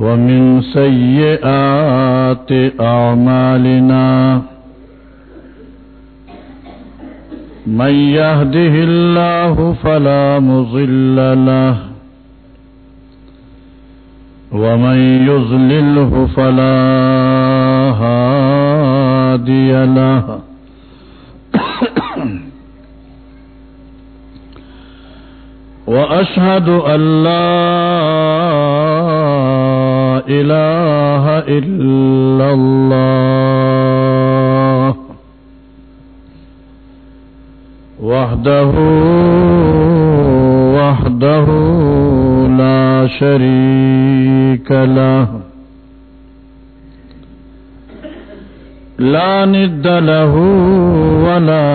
ومن سيئات أعمالنا من يهده الله فلا مضل له ومن يضلله فلا هادي له وأشهد أن لا إله إلا الله وحده وحده لا شريك له لا ند له ولا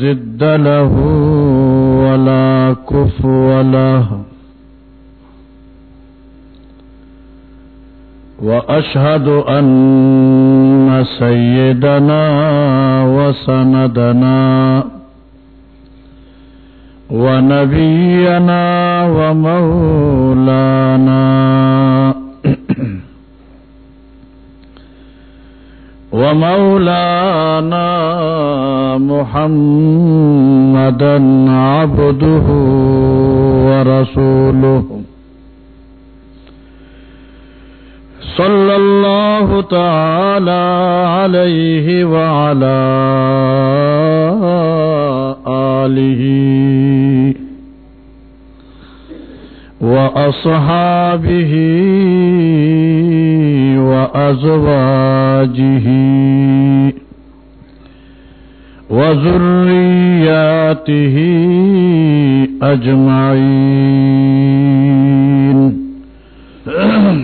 زد له ولا كفو له وأشهد أن سيدنا وسندنا ونبينا ومولانا ومولانا محمدا عبده ورسوله. صلى الله تعالى عليه وعلى آله وأصحابه وأزواجه وذرياته أجمعين.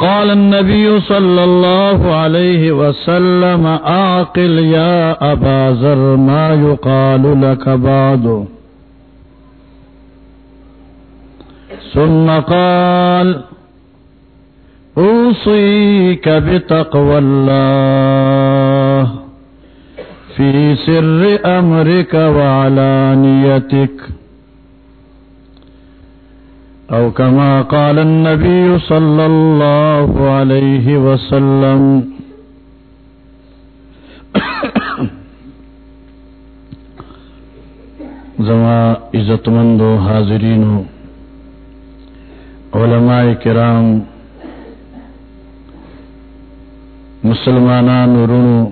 وقال النبي صلى الله عليه وسلم أعقل يا أبا ذر، ما يقال لك بعد؟ ثم قال، أوصيك بتقوى الله، في سر أمرك وعلانيتك. او كما قال النبي صلى الله عليه وسلم. زما عزت مندو حاضرین علماء کرام، مسلمانان رونو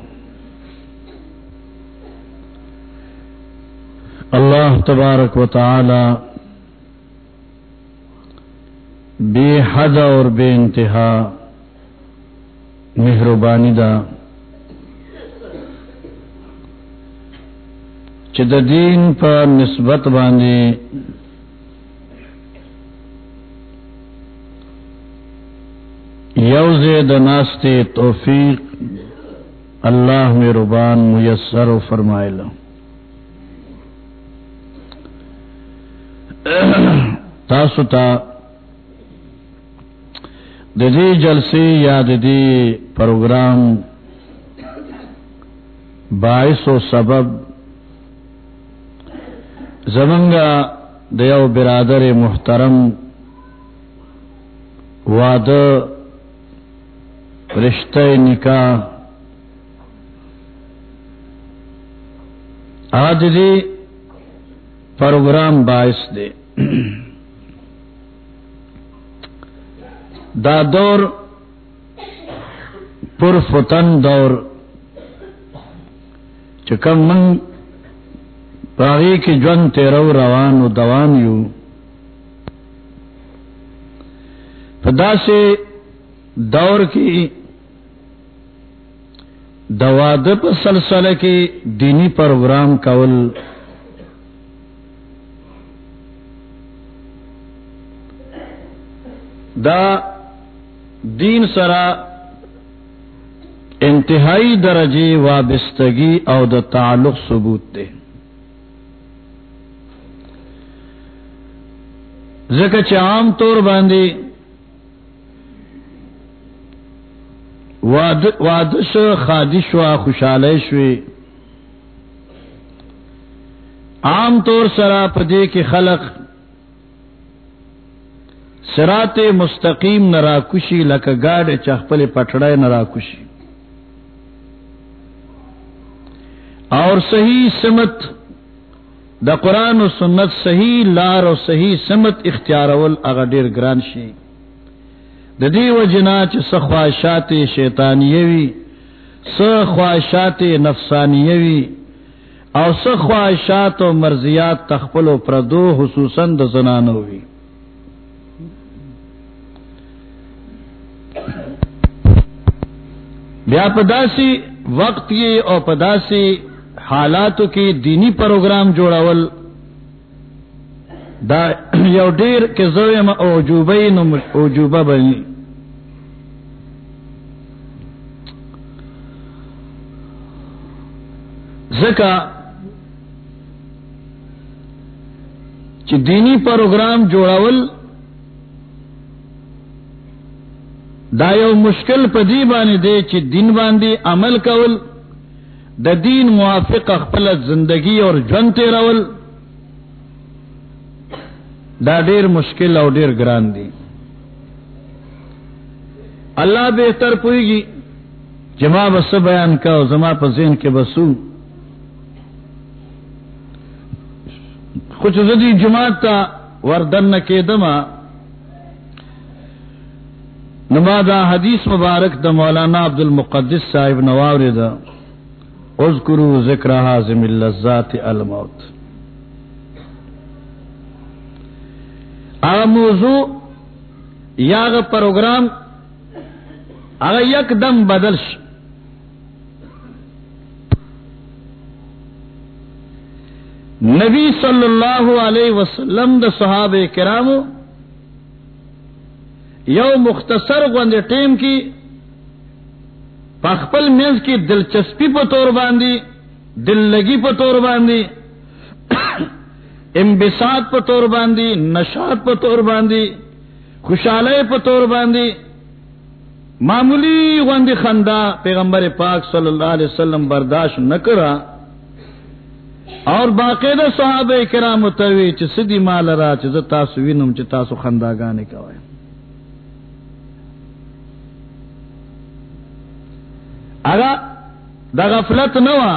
اللہ تبارک و تعالی بے حد اور بے انتہا مہربانی دا۔ چدین پر نسبت باندھی یوز دناستے توفیق اللہ میں ربان میسر و فرمائے تاستا ددی جلسی یا ددی پروگرام باعث و سبب زمنگا دیو برادر محترم واد رشتہ نکاح آج دی پروگرام باعث دے دا دور پر فتن دور. چکم من پاغی کی جن تیرو روان و دوان یو. پدا سے دور کی دواد سلسلے کی دینی پروگرام کول. دا دین سرا انتہائی درجے وابستگی او د تعلق ثبوت دے۔ زکچ عام طور باندھی وادش خادش و خوشحالش عام طور سرا پدے کے خلق سرات مستقیم نرا کشی لک گاڈ چخپل پٹڑے نرا کشی اور صحیح سمت دا قرآن و سنت صحیح لار و صحیح سمت اختیار اگر گران شی ددی و جنا سخواہشات شیطانیوی سخواہشات نفسانیوی اور سخواہشات و مرضیات تخپل و پردو حصوصاً زنانوی بیا پداسی وقت یہ اور پداسی حالات کی دینی پروگرام جوڑاول دا یو ڈیر کے زویم اوجوبی نم اوجوبہ بنی زکا چی دینی پروگرام جوڑاول دا یو مشکل پدی بانی دے چی دین باندی عمل کول، دا دین موافق اخپل زندگی اور جن تیرول۔ دا ڈیر مشکل اور ڈیر گران دی۔ اللہ بہتر پوئے گی جمع بس بیان کا زما پذین کے بسو۔ کچھ زدی جماعت تا وردن کے دما نمادا حدیث مبارک دا مولانا عبد المقدس صاحب نوار دا، اذکرو ذکر حازم اللذات الموت. آغا موضوع، یا آغا پروگرام آغا یک دم بدل بدلش نبی صلی اللہ علیہ وسلم دا صحابہ کرامو یو مختصر گوند ٹیم کی پخپل میز کی دلچسپی پتور باندھی دل لگی پتور باندھی امبسات پتور باندھی نشات پتور باندھی خوشحال پتور باندھی معمولی غندی خندا پیغمبر پاک صلی اللہ علیہ وسلم برداشت نہ کرا اور باقاعدہ صحابہ کرام متوی چی مال را چ تاسو وینم چ تاسو گانے کا اگا دا غفلت نوا.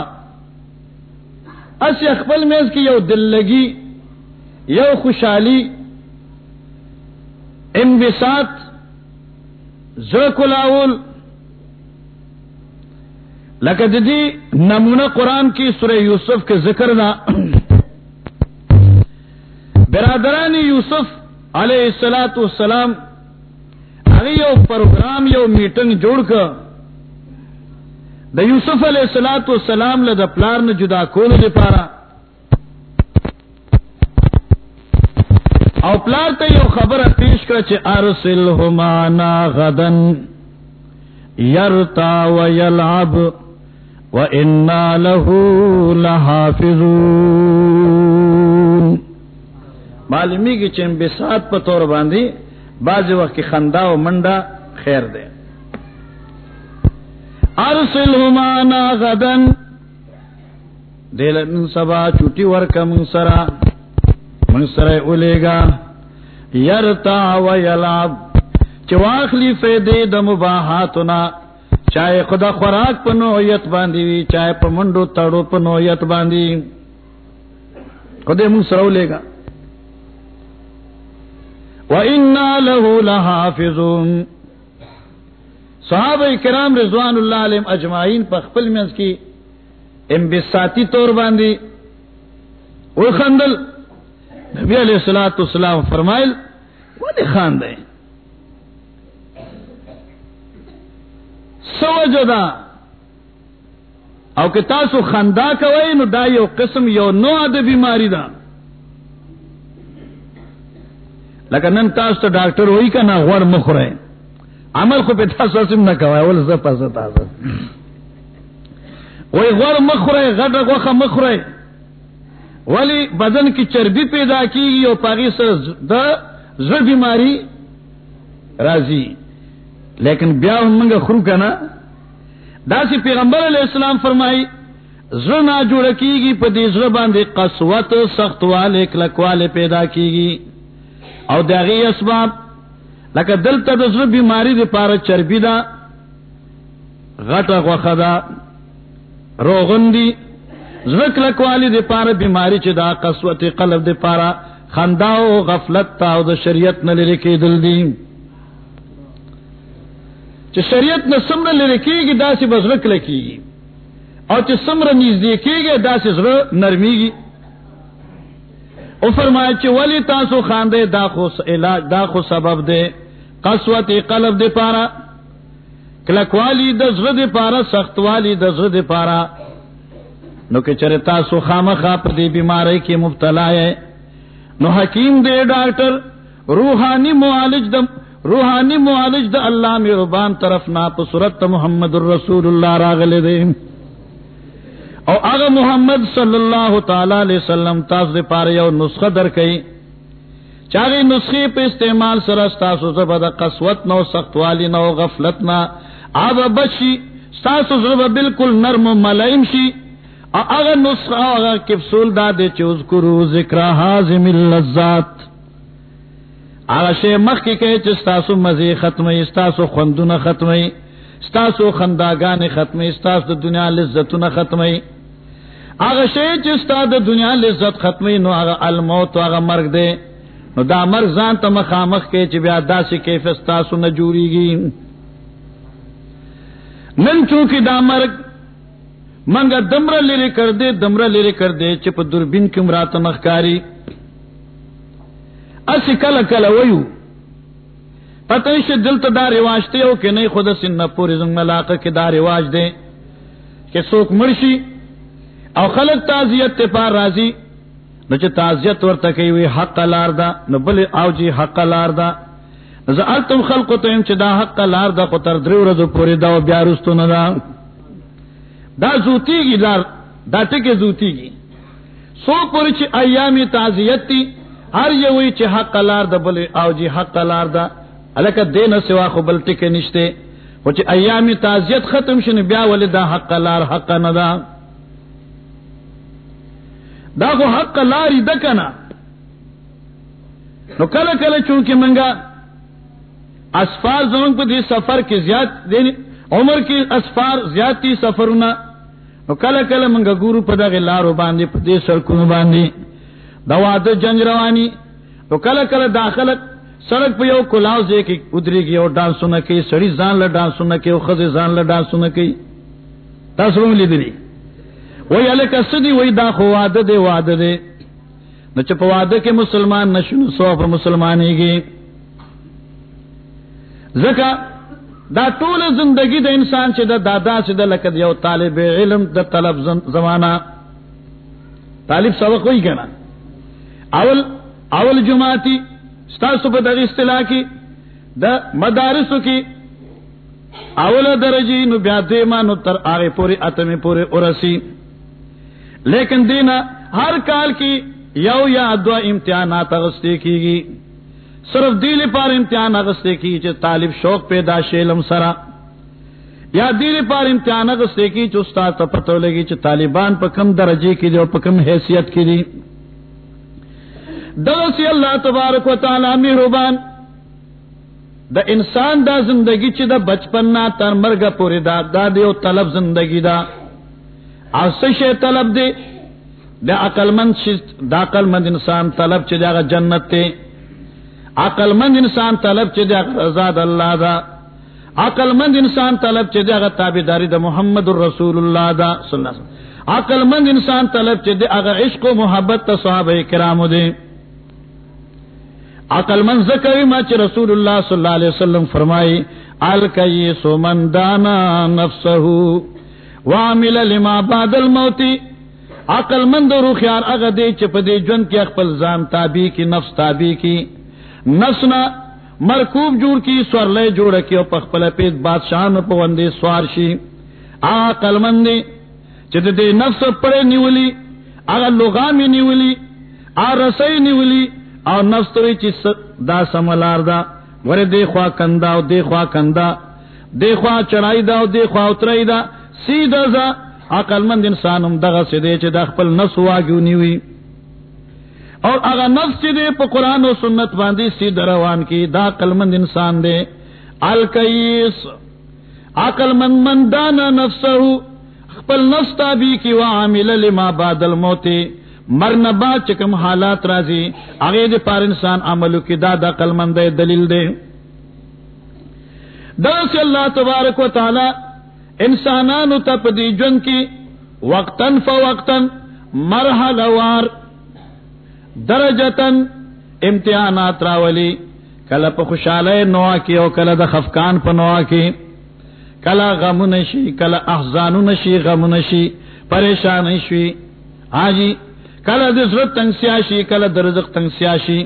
اس اخبل میز کی یو دل لگی، یو خوشحالی امبسات زکلاول لکدی نمونہ قرآن کی سورہ یوسف کے ذکر نہ برادرانی یوسف علیہ السلاۃ والسلام ابھی یو پروگرام، یو میٹنگ جوڑ کر دا یوسف علیہ السلاۃ والسلام لدا پلار نے جدا کول دے پارا او پلار تے یو خبر پیش کر چے ارسل ہمانا غدن یرتا و یلعب و انا له لحافظون. معلومی کی چیم بسات پا طور باندھی بعض وقت کی خندا و منڈا خیر دے ارسلهما غدن دلن سبا چوٹی ورک من سرا. من سرا اولیگا. یرتا و یلاب. چواخلی فیدے د مباحاتنا. چاہے خدا خوراک پہ نوعیت باندھی وی چاہے پہ منڈو تڑو پہ نوعیت باندھی خدے من سرا اولیگا. وَإِنَّا لَهُ لَحَافِظُونَ. صحابہ کرام رضوان اللہ علیہ اجمعین پخپل میں اس کی امبساتی طور باندھی وہ خندل نبی علیہ السلاۃ السلام فرمائل وہ خان دیں سو جدا او کہ تاسو خندا کوئی نو دا یو قسم، یو نو د بیماری دا۔ لیکن نن تاسو ڈاکٹر ہوئی کا نہ غور مخ رہے۔ عمل کو پیتا سوسم نہ کوا ول ز پس تا ز غور مخرے غڈ غوخ مخرے ولی بدن کی چربی پیدا کی گی اور پاگی سے د ز بیماری راضی لیکن بیا منگا خرو کا نا داسی پیغمبر علیہ السلام فرمائی زر نہ جوڑ کی گی پدی زر باندھے قسوت سخت والے کلک والے پیدا کی گی اور داغی اسباب لکه دلته د زړه بیماری دی پاره چربی دا غټه غوخه دا روغندی زړه کلکوالی دی پاره بیماری چې دا قسوت، قلب دی پاره، خندا او غفلت تا او د شریعت نه لری کېدل دي. چې شریعت نه سمره لری کېږي، داسې بزړه کلکېږي او چې سمره نږدې کېږي، داسې زړه نرميږي او فرمایا چې ولی تاسو خاندے دا خو علاج دا خو سبب دے قسوت قلب دے پارا، کلکوالی دزغ دے پارا سخت والی دزغ دے پارا۔ نو کہ چرے تاسو خامخا پر دی بیماری کی مبتلا ہے نو حکیم دے ڈاکٹر روحانی معالج دم روحانی معالج دا اللہ میں ربان طرف نا پسرت محمد الرسول اللہ راغلے دے او اگر محمد صلی اللہ تعالی علیہ وسلم تاس دے پارے او نسخہ در کئی چاہے نسخے پہ استعمال سرس تاسو زبد قسوت نو سخت والی نو، غفلت نا۔ آب بچی تاسو زبد بالکل نرم و ملائم شی۔ اگر نسخہ اگر کفصول دا دے چوز کرو ذکر حازم اللذات۔ اگر شے مخ کی کہے چستاسو مزی ختمی استاسو خندون ختمی ستاسو خنداگان ختمی ستاسو دنیا لذتون ختمی۔ آغا شئی چستا دا دنیا لذت ختمی نو، آغا الموت، آغا مرگ دے۔ نو دا مرگ زان تا مخامخ کے چی بیا دا سی کیف نجوری گی نن چونکی دا مرگ منگا دمرا لیرے کر دے دمرا لیرے کر دے چی پا دربین کم رات مخکاری اسی کل کل ویو پتنش دل تا دا رواج تے ہو کہ نہیں خود سن پوری زنگ ملاقہ کے دا رواج دے کہ سوک مرشی او خلق تعزیت تے پار راضی نو چ تعزیت ور تکي وي حق لار دا، نو بل او جی حق لار دا. زالتم خلق تو ان چ دا حق لار دا کو تر درو رز پوری دا بیا رستو نہ دا. دا زوتی گی دار دا ٹکے زوتی گی سو پوری چ ایام تعزیت تی، ہر یہ وی چ حق لار دا بل او جی حق لار دا. الک دین سوا خو بل ٹکے نشتے. و چ ایام تعزیت ختم شنی، بیا ول دا حق لار، حق نہ دا خو حق لاری دکنا نو کل کل چونکہ منگا اسفار زمن پہ دی سفر کی زیاد دینی عمر کی اسفار زیادتی سفرنا نو کل کل منگا گورو پہ دا غلارو باندی پہ دی سرکنو باندی دا واد جنگ روانی نو کل کل داخلت سڑک پہ یو کلاو زے کی ادری گی اور ڈانسو نہ کی سڑی زان لے ڈانسو نہ کی او خزی زان لے ڈانسو نہ کی تاسو ملی دلی وہی الک سدی وہی دا خو واد دے واد دے۔ نہ چپ واد کے مسلمان نشن سو پر مسلمان گی زکا، دا طول زندگی دا انسان چھ دا دادا سے دا لکد یو طالب علم، دا طلب زمانہ۔ طالب سبق ہوئی کہنا اول اول جماعتی، ستاسو پا دا اصطلاح کی، دا مدارسو کی۔ اول درجی، نو بیا دیما، نو تر آگے پوری اتمی پوری ارسی لیکن دینا ہر کال کی یو یا دو امتحانات اغسطی کی گی۔ صرف دل پار امتحان اگستے کی چ طالب شوق پیدا شیلم سرا۔ یا دل پار امتحان اگستے کی چ استاد تو پتہ لگی چ طالبان پا کم درجے کی دی اور پا کم حیثیت کی دی۔ دلسی اللہ تبارک و تعالی مہربان، دا انسان دا زندگی چ دا بچپن نا تر مرگ پوری دا دا دیو طلب زندگی دا۔ آسش طلب دے دا عقل مند دا عقل مند انسان طلب چ جاگا جنت تے عقل مند انسان طلب چ جاگا رضا اللہ دا عقل مند انسان طلب چ جاگا تابیداری دا محمد الرسول اللہ دا صلی اللہ علیہ وسلم. عقل مند انسان طلب چ دے اگر عشق و محبت تا صحابہ کرام دے عقل من ذکر ما چ رسول اللہ صلی اللہ علیہ وسلم فرمائی الکیس من دانا نفسه. وعمل لما بعد الموت. عقل مند رو خیار دے چپ دے جن کی اخپل زان تابی کی نفس تابی کی نفسنا مرکوب جوڑ کی سور لے جوڑ کی او پخپل پیت بادشاہ پوندے سوار شی عقل مند چت دے نفس پڑے نیولی اگا لغامی نیولی آ رسی نیولی او نفس توی چی دا سملار دا ور دے خوا کندا او دے خوا کندا دے خوا چڑھائی دا او دے خوا اترائی دا سیدھا زا عقل مند انسان ام دغا سے دے چی دا خپل نفس واگیو نیوی. اور اگر نفس چی دے پا قرآن و سنت باندی سیدھا روان کی، دا عقل مند انسان دے الکیس عقل مند من دانا نفسہو خپل نفس تابی کی وعامل لما بعد الموتی مرن با چکم حالات رازی اگے دے پار انسان عملو کی، دا دا قل مند دلیل دے درس اللہ تبارک و تعالی انسانانو تپ دی جن کی وقتن فوقتن مرحل وار درجتن امتحانات راولی کل پا خوشالے نوا کی او کل دا خفکان پا نوا کی، کلا غم نشی کلا احزانو نشی غم نشی پریشان شوی آجی کل دزر تنگ سیاشی کل درزق تنگ سیاشی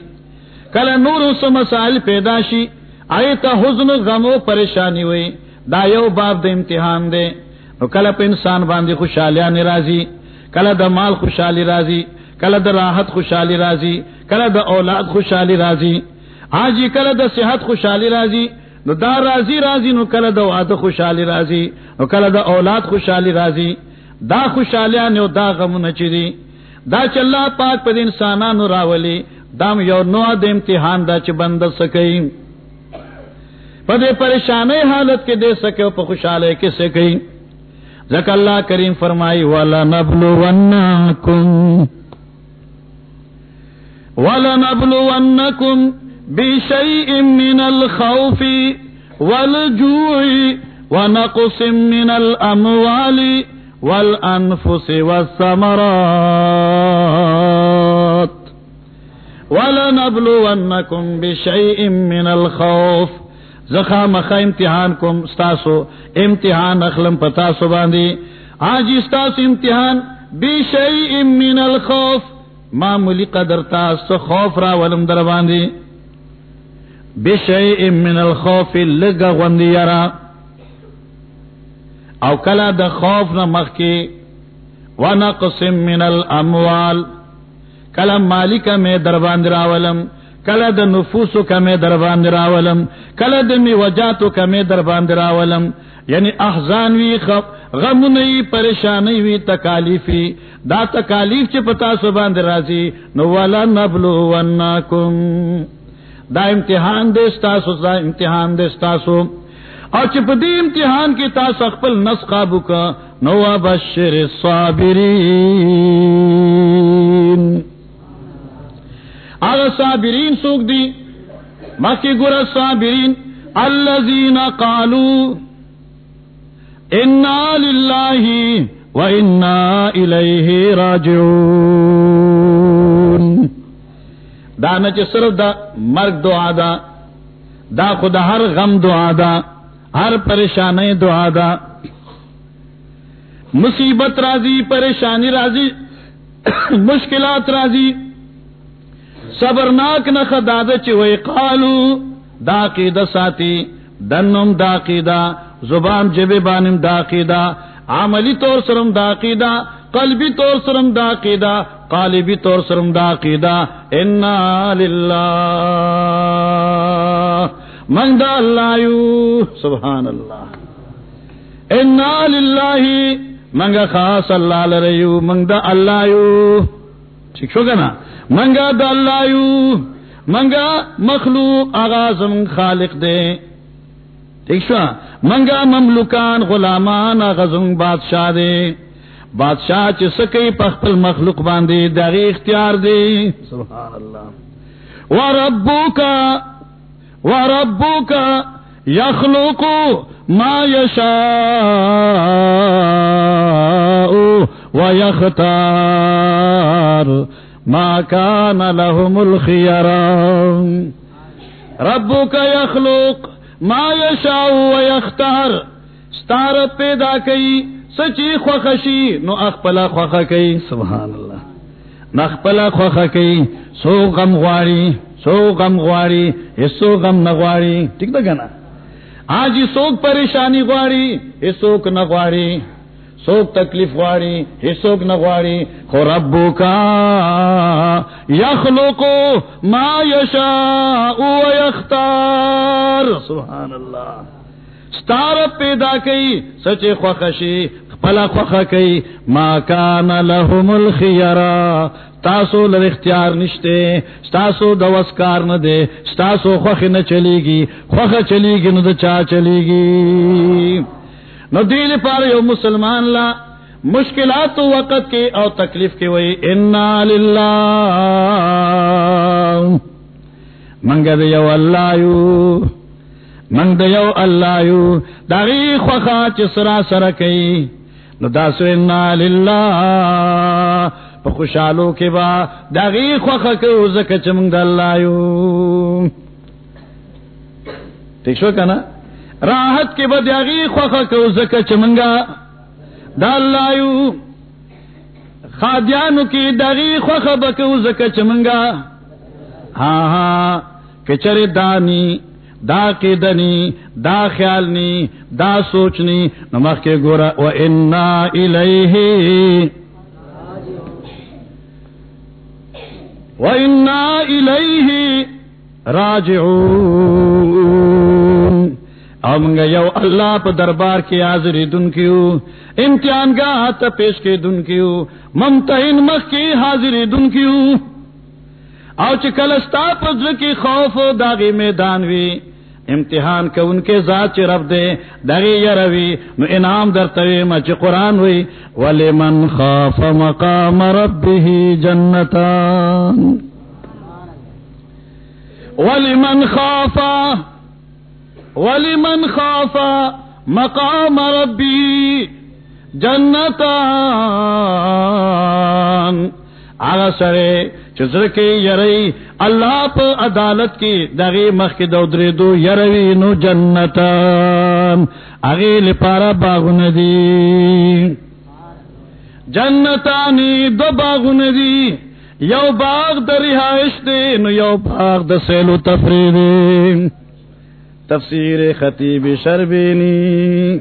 کل نور سو مسائل پیدا شی، آئی تا حزن غم و پریشانی ہوئی دا یو باب دا امتحان دے نو کل پا انسان باندی خوشحالیان رازی کل دا مال خوشحالی رازی کل دا راحت خوشحالی رازی کل دا اولاد خوشحالی رازی آجی کل دا صحت خوشحالی رازی نو دا رازی رازی نو کل دا وعد خوشحالی رازی نو کل دا اولاد خوشحالی رازی دا خوشحالیان نو دا غمون چی دی دا چلا پاک پد انسانان راولی دام یو نو د امتحان دا چ بند سکئی پدے پریشانی حالت کے دے سکے پا خوشحالے کے سکئی زک اللہ کریم فرمائی والا نبلو ونکم والا نبلو ونکم بشیء من الخوف والجوع ونقص من الاموال والأنفس والثمرات ولنبلونكم بشيء من الخوف زخام خا امتحان کم ستاسو، امتحان اخلم پتاسو باندی. آج استاس امتحان بشيء من الخوف. معمولی قدر تاس خوف را ولم در باندی. بشيء من الخوف لگا غندی یرا. او کلا د خوف نہ مخ کی ونقسم من الاموال. کلا مالک میں دربان راولم کلا د نفوس کا میں دربان راولم کلا د می وجاتو کا میں دربان راولم. یعنی احزان وی خف غم نئی پریشانی وی تکالیفی دا تکالیف چ پتا سو باندھ راضی نو والا نبلو ونکم دا امتحان دے ستاسو، دا امتحان دے ستاسو. اور چپ دی امتحان کی تا سخپل نس قابو کا نو بشر صابرین آغا صابرین سوک دی. مکی گر صابرین. الذین قالو، انا للہ و انا الیہ راجعون دانا چی صرف دا مرگ دعا دا دا خدا ہر غم دعا دا، ہر پریشانی دعا دا. مصیبت راضی، پریشانی راضی، مشکلات راضی صبرناک نہ خداد چوئے قالو، دا کی دا ساتھی دنم دا کی دا زبان جب بانم دا کی دا عملی طور سرم دا کی دا قلبی طور سرم دا کی دا قالبی طور سرم دا عقیدہ، انا للہ منگ دا اللہ یو؟ سبحان اللہ۔ انا للہ منگا خاص اللہ لریو منگ دا اللہ یو؟ ٹھیک شو گنا منگا دا اللہ یو منگا مخلوق آغاز خالق دے۔ ٹھیک شو؟ منگا مملکان غلامان آغازم بادشاہ دے۔ بادشاہ چسکی پخپل مخلوق باندے داغی اختیار دے۔ سبحان اللہ وربو کا وربو کا یخلوق ما یشاء ویختار۔ ما کان لهم الخیران ربو کا یخلوق ما یشاء ویختار ستار پیدا کئی، سچی خوخشی نو اخپلا خوخ کئی. سبحان اللہ. نو اخپلا خوخ کئی، سو غم غواری، سو غم غواری اسو غم نغواری ٹھیک دا گنا آج سوک پریشانی غواری اسوک نغواری سوک تکلیف غواری اسوک نغواری خو ربو کا یخلقو ما یشاء و یختار سبحان اللہ ستار پیدا کئی سچے خوخشی پلا خوخ کئی. ما کان لهم الخیرا تاسو لر اختیار نشتے ستاسو دوسکار نہ دے ستاسو خوخ نہ چلی گی خوخ چلی گی نہ چا چلی گی نو دیل پار یو مسلمان لا، مشکلات وقت کے او تکلیف کے وئی، انا للہ منگ دیو اللہ یو منگ دیو اللہ یو، داغی خوخا چسرا سر کئی۔ نو داسو انا للہ پا خوشحالو کے با، داغی خوخا کو زکا چمنگ دا اللہ یو۔ ٹھیک شو کنا؟ راحت کے با داغی خوخا کو زکا چمنگا دا اللہ یو خادیانو کی داغی خوخا با کو زکا چمنگا ہاں ہاں کچر دانی، دا کی دنی دا خیال نی دا سوچنی، نمخ کے گورا، و انا الیہ و انا الیہ راجعون۔ امنگ یو اللہ پا دربار کی حاضری دن کیو، امتحان گاہ تا پیش کے دن کیو، ممتحن مخ کی حاضری دن کیو۔ او چکلستا پزر کی خوف داغی میدان وی، امتحان کا ان کے ذات چ رب دے، داغی یا روی، نو انعام در توی مچ قرآن ہوئی ولی من خاف مقام ربه جنتان۔ ولی من خاف ولی من خاف مقام ربی جنتان۔ آغا سرے چزر کے یرئی اللہ پا عدالت کی دغی مخ کی دودری دو یروی نو جنتا اگی لپارا باغ ندی جنتانی دو باغ ندی یو باغ د رہائش دے، نو یو باغ د سیل و تفرید تفسیر خطیب شربینی۔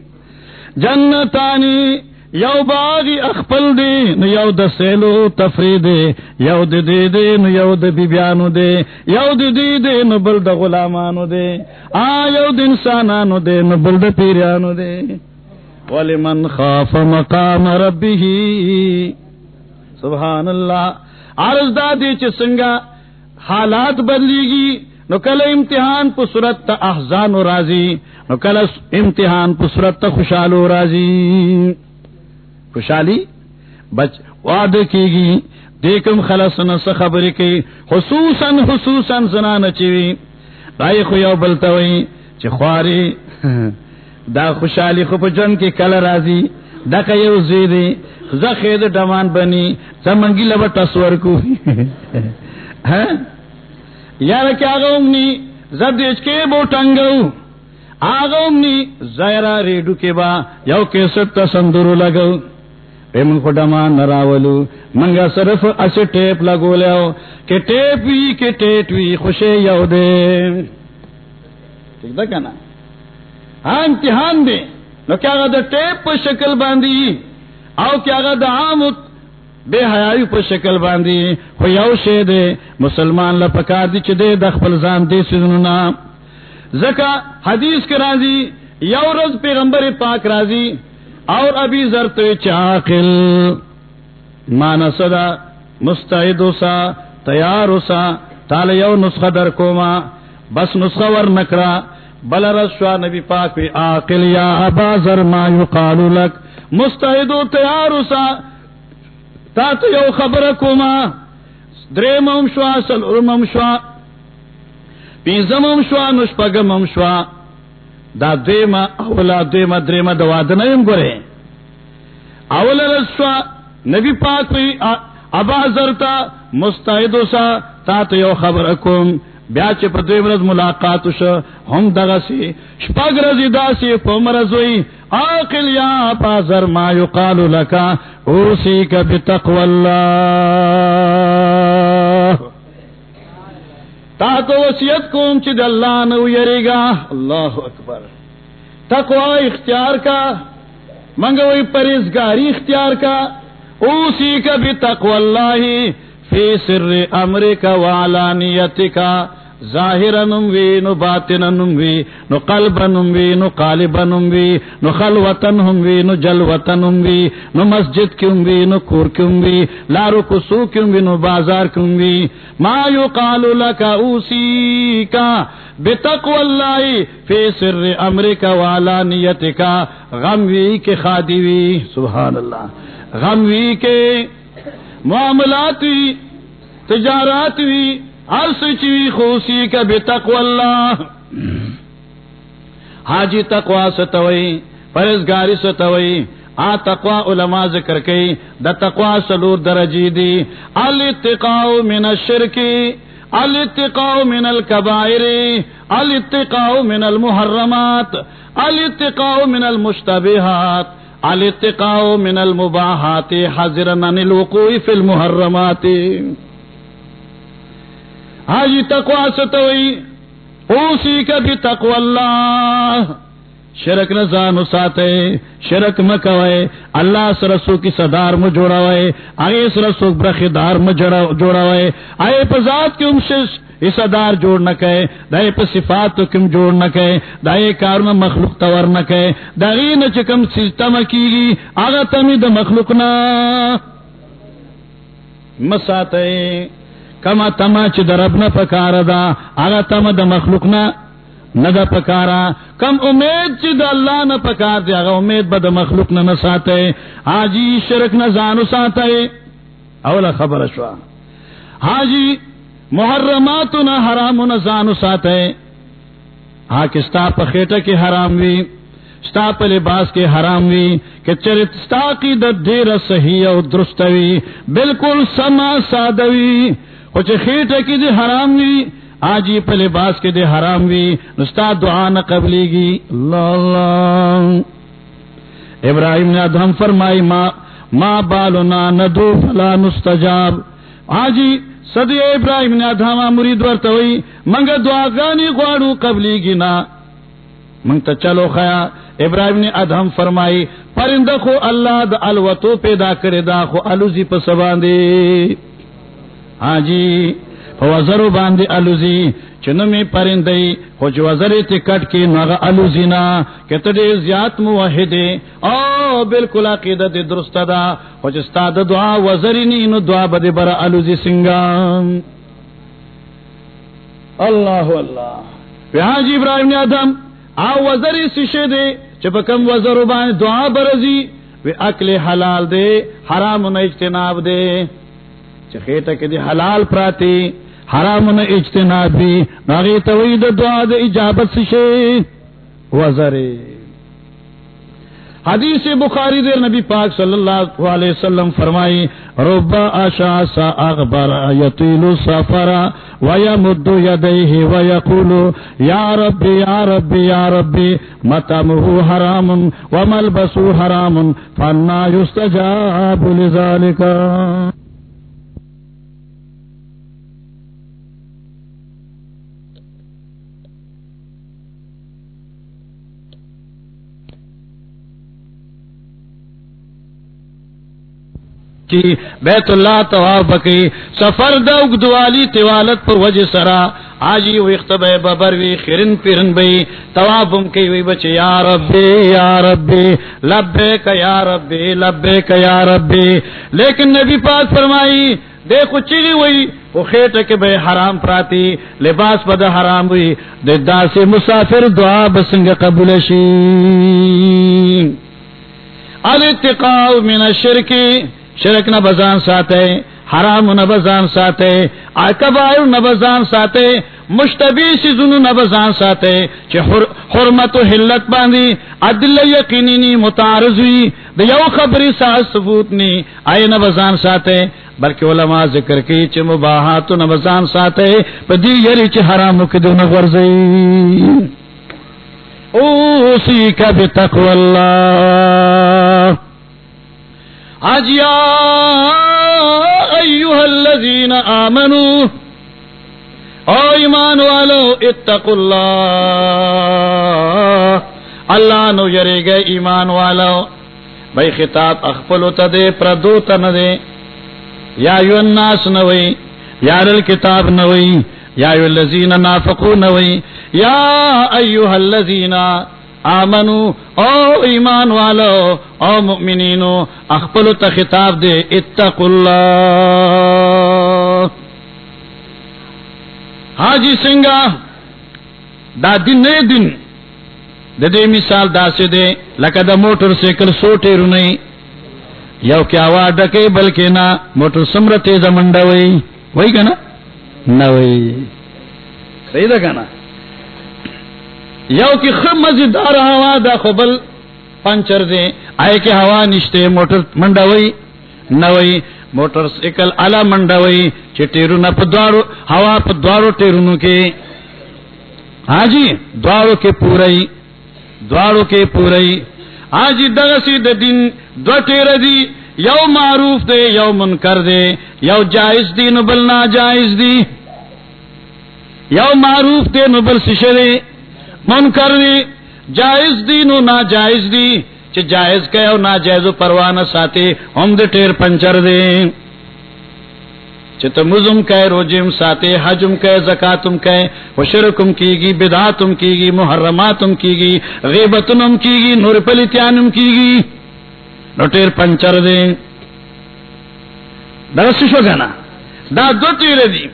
جنتانی، یو باغی اخپل دے نو یو د سیلو تفری دے یو د دے دے نو یو د بیبیانو دے یو د دے دے نو بل د غلامانو دے آ، یو د انسانانو دے نو بل د پیریانو دے ولمن خاف مقام ربه، سبحان اللہ، عرض دا دی چ سنگا حالات بدلیگی نو کل امتحان پو صورت تا احزان و راضی نو کل امتحان پو صورت تا خوشحال و راضی خوشحالی؟ بچ وعد کی گی دیکم خلص نس خبر کی، خصوصاً خصوصاً زنان چوی رائی خو یو بلتوی چی خواری. دا خوشحالی خو پا جن کی کل رازی دا یو زیدی. زخید ڈمان بنی، زمنگی لبا تصور کو ہاں؟ یار کیا گونی زد کے بو ٹنگو آگونی زیرا ریڈو کے با یو کے سب تصندر لگو. من کو ڈما نراولو. منگا صرف اس ٹیپ لگو لو کہ ٹیپ وی، کہ ٹیٹ وی، خوشے یو دے. ٹھیک کہنا ہاں امتحان دے. نو کیا گا دا ٹیپ پر شکل باندھی او کیا گا دا عام بے حیائی پر شکل باندھی ہو یو شے دے مسلمان لپکار دی چھ دے دخپل زان دے سننا زکا حدیث کے راضی یو رز پیغمبر پاک راضی اور ابھی زرت چاقل مانا صدا مستعد سا، تیار سا، تال یو نسخہ در کوما، بس نسخہ ور نکرا. بل رسوا نبی پاک پی آقل یا ابا ذر ما یقال لک. مستعد تیار سا تا تو یو خبر کوما. دریم ام شوا سلورم ام شوا. پیزم ام شوا نشپگم ام شوا. دا دیما اولا دیما دریما دوا دنیم گرے اولا رسوا نبی پاک پی ابا زرتا مستعد سا تا تو یو خبر اکم بیا چ پدوی مرز ملاقات شو هم دغه سی شپږ رزی داسی په مرزوی عاقل یا پازر ما یقال لك اوسیک بتقوى الله تا تو وصیت کوم چې د الله نو یریگا الله اکبر۔ تقوا اختیار کا منگوئی پرہیزگاری اختیار کا۔ اوسیک بتقوى الله فی سر امرک وعلانیتک ظاہر نموی نو باطن نموی نو قلب نموی نو قالب نموی نو خلوتن ہموی نو جلوتن نموی نو مسجد کیوں وی نو کور کیوں وی لارو کسو کیوں وی نو بازار کیوں وی ما یقال لکا اوسی کا بتقو اللہ فی سر امرک وعلانیتک غم وی کے خادی وی، سبحان اللہ۔ غم وی کے معاملات وی، تجارات وی ہر سچی خوشی کا بے تقو اللہ۔ حاجی تقوا ستوئی پرزگاری ستوئی۔ آ تقوا علماء ذکر کئی، دا تقوا سلور درجی دی۔ الاتقاء من الشرکی الاتقاء من الكبائر الاتقاء من المحرمات الاتقاء من المشتبهات الاتقاء من المباحات حذرا عن الوقوع في المحرمات۔ حاجی تقوا ستوئی. اوسی کا بھی تقوی اللہ. شرک نزان ساتے، شرک مکوئے اللہ سرسو کی صدار میں جوڑا ہوئے آئے سرسو برخدار میں جوڑا ہوئے آئے پزاد کی امشش اس ادار جوڑ نہ کہے دائے پہ صفات تو کم جوڑ نہ کہے دائے کار میں مخلوق تور نہ کہے. داغی نہ چکم سجتم کی گی آگا تمی دا مخلوق نہ. مساتے کما تما چ درب نہ پکار دا آگا تم دا مخلوق نہ نہ دا پکارا. کم امید چ دا اللہ نہ پکار دے آگا امید بد مخلوق نہ نہ ساتے. حاجی شرک نہ زانو ساتے. اولا خبر شوا. حاجی محرمات نہ حرام نہ زانو ساتے. ہاں کستا پخیٹا کے حرام وی، ستا پہ لباس کے حرام وی، کہ چرت ستا کی د دیر صحیح او درست وی، بالکل سما سادوی کچھ خیٹا کی دی حرام وی آجی پہ لباس کے دے حرام وی نستا دعا نہ قبلی گی اللہ اللہ ابراہیم نے ادھم فرمائی، ما ما بالنا ندو فلا نستجاب. آجی صدی ابراہیم نے ادھاما مرید ورتوئی منگ دعا گانی غوارو قبلی گی نا. منگ تا چلو خیا. ابراہیم نے ادھم فرمائی پرند خو اللہ دا الوتو پیدا کرے دا، خو الوزی پس باندے. ہاں جی فوزرو باندے الوزی چنمی پرندئی خوچ وزری تی کٹ کی نغا الوزینا کتا دے زیاد موحدے او بالکل عقیدہ دے درست دا خوچ ستا دا دعا وزری نینو دعا بدے برا الوزی سنگام۔ اللہ اللہ۔ یہاں جی ابراہیم نے آدم، آ وزری سشے دے چپ کم وزر بان دعا برزی، وی اکل حلال دے، حرام نہ اجتناب دے۔ چخیتا کہ دی حلال پراتی حرام نہ اجتناب بھی ناغی توید دعا دے اجابت سشے وزرے حدیث بخاری دیر نبی پاک صلی اللہ علیہ وسلم فرمائی، ربا اشاسا اغبر یطیل سفر ویمد یدیه ویقول، یا ربی یا ربی یا ربی متمه حرام وملبسو حرام، فانا یستجاب لذالکا. کی، بیت اللہ طواف بکی سفر دا اگدوالی تیوالت پر وجہ سرا، آجی ویختب ببر وی، خیرن پیرن بی توافم کی وی بچے، یا ربی یا ربی لبے کا یا ربی لبے کا یا ربی۔ لیکن نبی پاک فرمائی، دیکھو چیلی ہوئی وہ خیٹ کے بے حرام پراتی، لباس بدا حرام ہوئی دا سے مسافر دعا بسنگ قبول شی۔ الاتقاء من الشرکی شرک نہ بزان ساتے، حرام نہ بزان ساتے کبائر نہ بزان ساتے مشتبی سی زنو نہ بزان ساتے چھ حرمت و حلت باندی عدل یقینی نی متعرض ہوئی دا خبری سا ثبوت نی، آئے نہ بزان ساتے، بلکہ علماء ذکر کی چھ مباحات نہ بزان ساتے پا دی یری چھ حرام کدو نہ غرزی اوسی کا بتقوی اللہ۔ آج یا ایوہ الذین آمنوا او ایمان والو، اتقوا اللہ۔ اللہ نو یرے گئے ایمان والو۔ بھائی خطاب اخفلو تا دے، پردو تا ندے۔ یا ایو الناس نوئی یا للکتاب نوئی یا ایو الذین نافقو نوئی یا ایوہ الذین آمنو آمنو، او ایمان والو، او مؤمنینو، اخپلو تا خطاب دے، اتقوا اللہ. حاجی سنگا، دا دن نئے دن دا دے مثال دا سے دے لکا دا موٹر سیکل سوٹے رنئی یو کیا وا ڈکے، بلکہ نا موٹر سمر تیزا منڈا وئی. وئی کنا؟ نا وئی. صحیح دا کنا؟ یو کی خم مزیدار ہوا دا خبل پنچر دے۔ آئے کہ ہوا نشتے موٹر منڈوئی نوئی موٹر سائیکل الا منڈوئی چٹیرو نہ پدوارو ہوا پدوارو ٹیرونو کے۔ ہاں جی دوارو کے پورئی دوارو کے پورئی ہاں جی دغسی د دن دو ٹیر دی یو معروف دے، یو منکر دے۔ یو جائز دی نبل نا جائز دی۔ یو معروف دے نبل سشرے من کر دی، جائز دی نو نا جائز دی چ جائز کہ او نا جائز پروانہ ساتھی ہم دے ٹیر پنچر دے۔ چت مزم کہ روجم ساتھی حجم کہ زکاتم کہ وشرکم کی گی بدعتم کی گی محرماتم کی گی غیبتنم کی گی نور پلیتیانم کی گی نو ٹیر پنچر دے۔ درس شو گنا دا دو تیر دی۔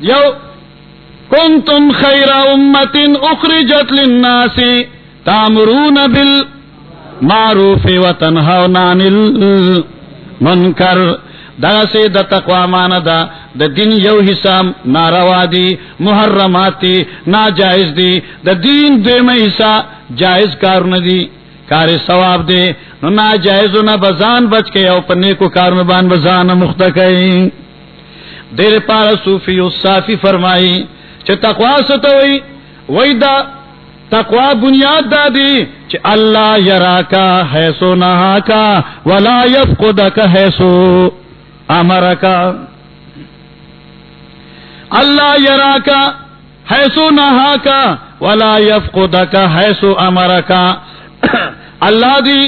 یو کنتم خیر امت اخرجت للناس تامرون بالمعروف وتنهون عن المنکر. دا سے دا تقوی مانا دا دا دین یو حصہ ناروا دی، محرمات دی، ناجائز دی. دا دین دویم حصہ جائز کار ندی کار ثواب دے. نو ناجائز نہ بزان بچ کے او پنے کو کار بان بزان مختکئی دیر پارا صوفی صافی فرمائی چھ تقوا ستوئی، وی دا تقوا بنیاد دا دی چ اللہ یرا کا ہے ولا یفقد کا ہے اللہ یرا کا ہے ولا یفقد کا ہے اللہ دی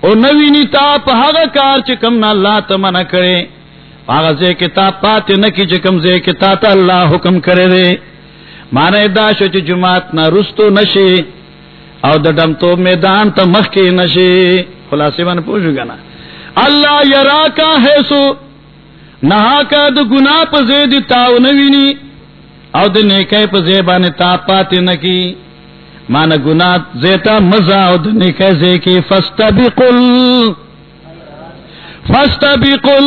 او نوی نیتا پہاگا کار چکم نہ اللہ تمنا کرے۔ پاغذے کتاب پاتے نکی چکم زے کتا تا اللہ حکم کرے دے۔ مانے دا شو چی جماعت نا رستو نشی او دا ڈم تو میدان تا مخی نشی۔ خلاصی من پوچھو گا نا اللہ یرا کا ہے سو، نہا کا دا گناہ پا زیدی تاو نوینی او دا نیکے پا زیبانی تا پاتے نکی۔ مانا گناہ زیتا مزا او دا نیکے زی کی فستبقل فستبقل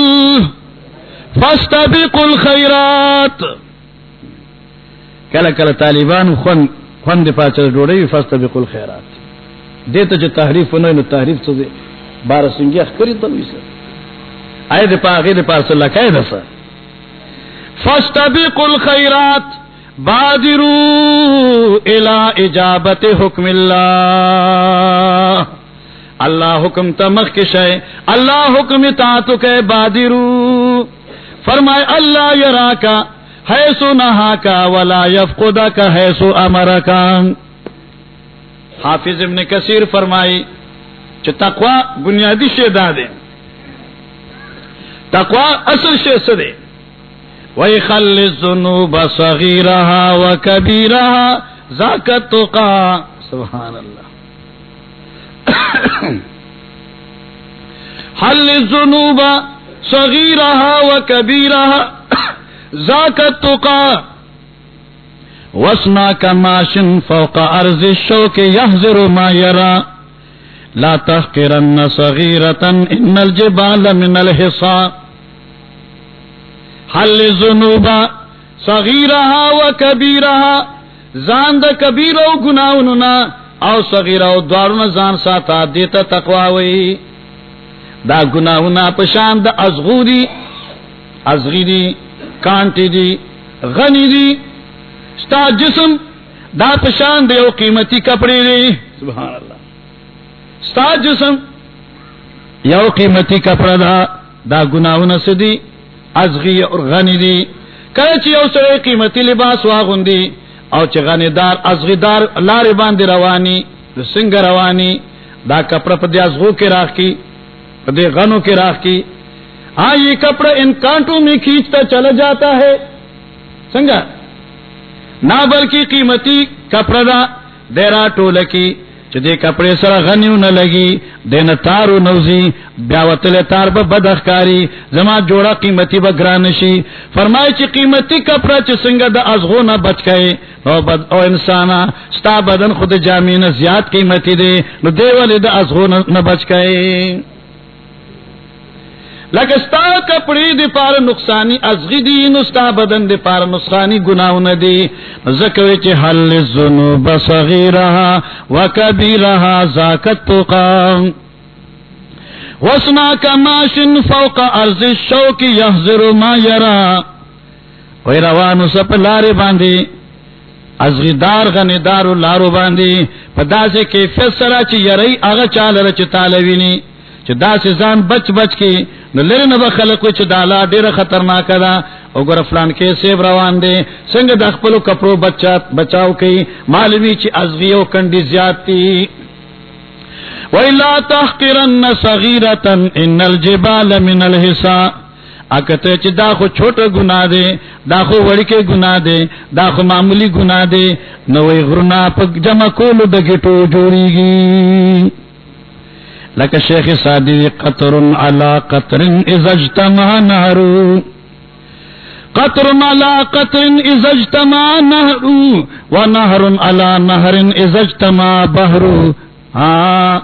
فاستبقوا الخيرات. کله کله طالبان خون خون دی پاچه ډوړی فاستبقوا الخيرات. دته چې تحریف نه نو تحریف څه دی؟ بار سنگي اخري ته ویسه آی د پاغه د پارس الله کای دسه فاستبقوا الخيرات. بادروا الى اجابت حکم الله. اللہ حکم تمخ کے شے اللہ حکم تاتو کے بادرو. فرمائے، اللہ یرا کا ہے سو نہا کا ولا یفقدا کا ہے سو امر کا حافظ ابن کثیر فرمائی چ تقوا بنیادی شے دا دے۔ تقوا اصل شے سدے وہی خل الذنوب صغیرها وكبيرها ذاك التقى۔ سبحان اللہ حل الذنوب صغيرها وكبيرها ذاك التقى واسنا كماش فوق أرض الشوك يحذر ما يرى لا تحقرن صغيرة إن الجبال من الحصى حل الذنوب صغيرها وكبيرها زان دا کبیر او گناوننا او صغیر او دوارنا زان ساتا، دیتا تقوی تقواوی دا گناونا پشان دا ازغو دی ازغی دی کانٹی دی غنی دی ستا جسم دا پشان دے او قیمتی کپڑے دی۔ سبحان اللہ۔ ستا جسم یو قیمتی کپڑا دا دا گناونا سدی ازغی اور غنی دی۔ کرچی او سرے قیمتی لباس واغن دی او چغانی دار ازغی دار لار باندی روانی سنگ روانی دا کپڑا پا دی ازغو کے راہ کی دے غنوں کے راہ کی۔ ہاں یہ کپڑا ان کانٹوں میں کھینچتا چلا جاتا ہے۔ سنگا نہ بلکہ قیمتی کپڑا دا دیرا ٹول کی دے کپڑے سر غنیو نہ لگی دین تارو نوزی بیاوتل تار با بدخکاری زما جوڑا قیمتی با گرانشی فرمائے چی قیمتی کپڑا چی سنگا دا ازغو نہ بچ گئے او, بد او انسانا ستا بدن خود جامین زیاد قیمتی دے نو دے والی دا ازغو نہ بچ گئے لگستا کپڑی دی پار نقصانی ازغی دی نستا بدن دی پار نقصانی گناہ ندی زکوی چی حل الزنوب صغیرها و کبیرها زاکت توقا وسنا کماشن فوق ارض الشوک یحضر ما یرا. وی روانو سپ لاری باندی ازغی دار غنی دارو لارو باندی. پدا سے کیفیت سرا چی یری اغا چال رچ تالوینی چی دا سے زان بچ بچ کی نو لری نبا خلق وی چی دالا دیر خطرناک دا او گر فلان کے سیب روان دے سنگ دا خپلو کپرو بچاو کی معلومی چی ازغی و کندی زیاد تی وَإِلَّا تَحْقِرَنَّ صَغِيرَةً إِنَّ الْجِبَالَ مِنَ اکتے چی دا خو چھوٹا گناہ دے، دا خو وڑکے گناہ دے، دا خو معمولی گناہ دے نوی غرنا پک جمع کولو دا گٹو جوڑی گی لك شيخ سادي قطر على قطر إذا اجتمع نهر. قطر على قطر إذا اجتمع نهر. ونهر على نهر إذا اجتمع بحر. ها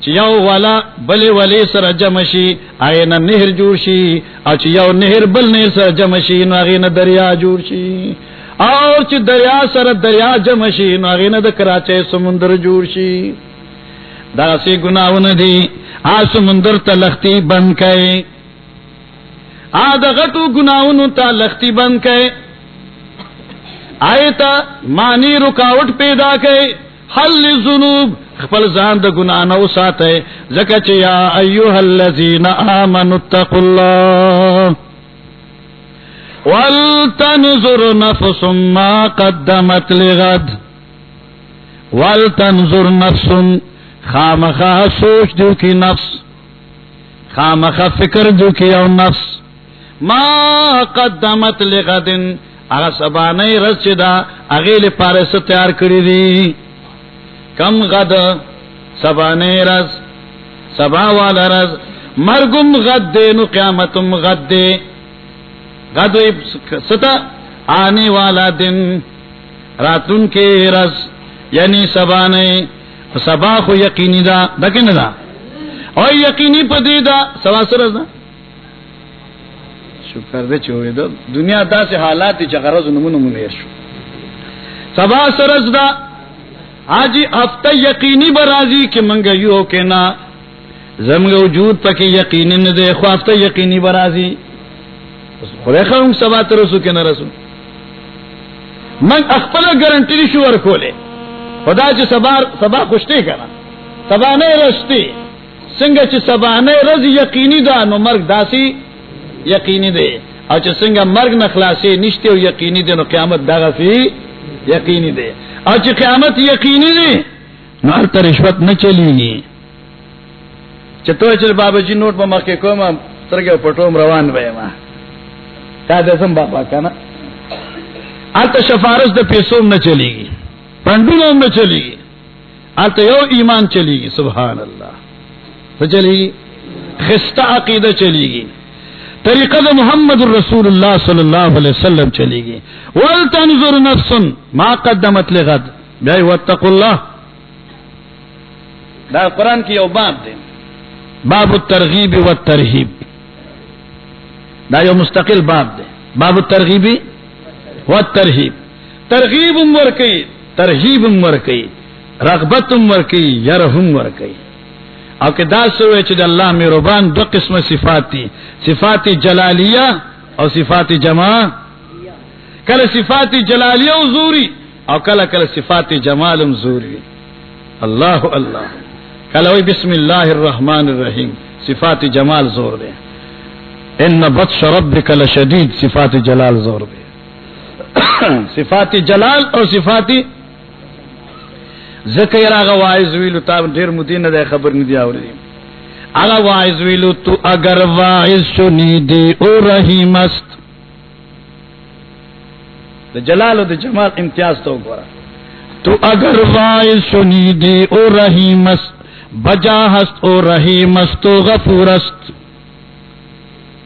چیو والا بلی ولی سر جمشی آئین نہر جوشی. او چیو نہر بل نہر سر جمشی، نو آغین دریا جوشی. اور چی دریا سر دریا جمشی، نو آغین دا کراچے سمندر جوشی. داسی گناون دی آ سمندر تا لختی بند کئے۔ آ دا غٹو گناون تا لختی بند کئے۔ آئے تا مانی رکاوٹ پیدا کئے۔ حل زنوب خپل زان دا گناہ نو ساتے زکا چی یا ایوہ اللذین آمنوا اتقوا اللہ۔ والتنظر نفس ما قدمت لغد۔ والتنظر نفس خام خواہ سوچ دو کی نفس خام خواہ فکر دو کی او نفس۔ ما قدمت لغدن اگا سبانی رز چی دا اغیل پارس تیار کری دی۔ کم غد سبانی رز سبا والا رز مرگم غد دے، نو قیامتم غد دے۔ غد ستا آنے والا دن راتن کے رز یعنی سبانے سبا خو یقینی دا دکن دا او یقینی پا دی دا سبا سرز دا؟ شکر دے چوئے دا دنیا دا سے حالات چا غرز نمون ایر شو۔ سبا سرز دا آجی ہفتہ یقینی برازی کہ منگا یو کے نا۔ زمگ وجود پا کہ یقینی ندے خو ہفتہ یقینی برازی۔ خودے خواہم سبا ترسو کے نرسو۔ من اخپلا گرنٹی شو ورکولے خدا چی سبا سبا خوشتی کرا. سبا نہیں رستی سنگ چی سبا نہیں رز یقینی دا، نو مرگ داسی یقینی دے. او چی سنگ مرگ نخلاسی نشتی و یقینی دے، نو قیامت دا غفی یقینی دے. او چی قیامت یقینی دے، نو ارتا رشوت نہ چلی گی چی تو چل بابا جی نوٹ پا مخی کوم سرگے پٹوم روان بے ما. کا دسم بابا کا نا آلتا شفارس دا پیسوم نہ چلے گی پنڈولوم نہ چلے گی آلتا یو ایمان چلے گی سبحان اللہ۔ تو چلے گی خستہ عقیدہ چلے گی طریقہ دا محمد الرسول اللہ صلی اللہ علیہ وسلم چلے گی وَلْتَنْظُرْ نَفْسٌ مَا قَدَّمَتْ لِغَدْ۔ بیائی وَاتَّقُ اللَّهِ۔ دا قرآن کی یو باب دے۔ باب الترغیب والترہیب۔ دا یو مستقل باب دے۔ باب الترغیبی والترہیب۔ ترغیب امور کئی ترہیب امور کئی رغبت امور کئی یرہم ور کئی او کہ دا سوئے چھ دا اللہ میروبان دو قسم صفاتی صفاتی جلالیہ او صفاتی جمع کل صفاتی جلالیہ او زوری او کل کل صفاتی جمال زوری اللہ اللہ۔ کل بسم اللہ الرحمن الرحیم، صفاتی جمال زور دے۔ ان بطش ربک لشدید صفات جلال زور دے۔ صفات جلال اور صفاتی ذکر آغا وائز ویلو تا دیر مدینہ دے خبر ندی آوری آغا وائز ویلو تو اگر وائز سنی دی، او رحیم است. دا جلال و دا جمال امتیاز تو گورا تو اگر وائز سنی دی، او رحیم است. بجا ہست او رحیم است و غفور است.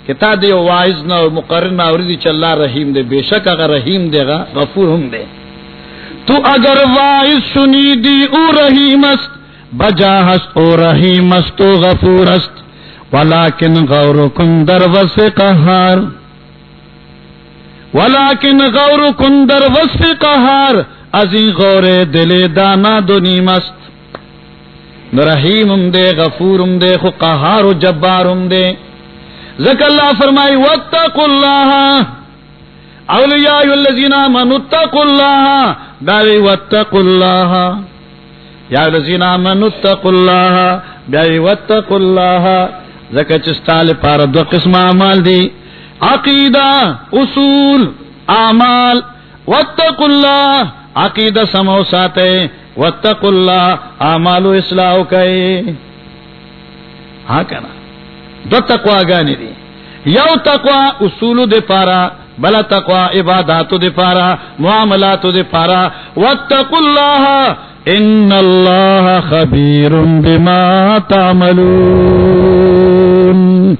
کتا دے وائز نہ مقرر نہ اوری چل رحیم دے بے شک اگر رحیم دے گا غفور ہم دے تو اگر وائز سنی دی او رحیم است، بجا ہست او رحیم است و غفور است. ولیکن غور کن در وصف قہار. ولیکن غور کن در وصف قہار ازی غور دل دانا دو نیم است. رحیم دے غفور دے، خو قہار و جبار دے. ذکر اللہ فرمائی، واتقوا اللہ. اولیاء الذین آمنوا، اتقوا اللہ. داوی واتقوا اللہ یا الذین آمنوا اتقوا اللہ بیاوی واتقوا اللہ ذکر چستال پار دو قسم اعمال دی. عقیدہ، اصول، اعمال واتقوا اللہ عقیدہ سمو ساتے واتقوا اللہ اعمال و اصلاح کئے. ہاں کنا؟ دو تقوا گانی دی. یو تقوا اصول دے پارا بلا تقوا عبادات دے پارا، معاملات دے پارا۔ واتقوا اللہ، ان اللہ خبیر بما تعملون۔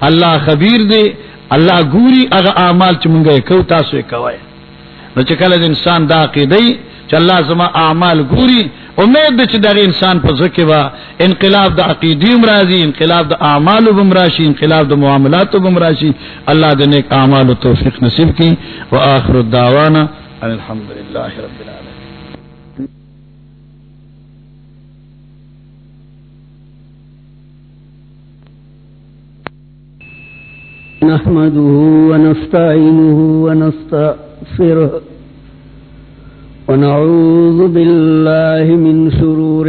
اللہ خبیر دے، اللہ گوری اگا اعمال چمنگے کو تاسو کوي نو چکل انسان دا عقیدی چ اللہ زما اعمال گوری امید دے چ دغه انسان پر زکه وا انقلاب د عقیدی امراضی، انقلاب د اعمال و بمراشی، انقلاب د معاملات و بمراشی، اللہ دے نیک اعمال و توفیق نصیب کی واخر الدعوانا الحمدللہ رب العالمین۔ نحمده ونستعينه ونستغفره ونعوذ بالله من شرور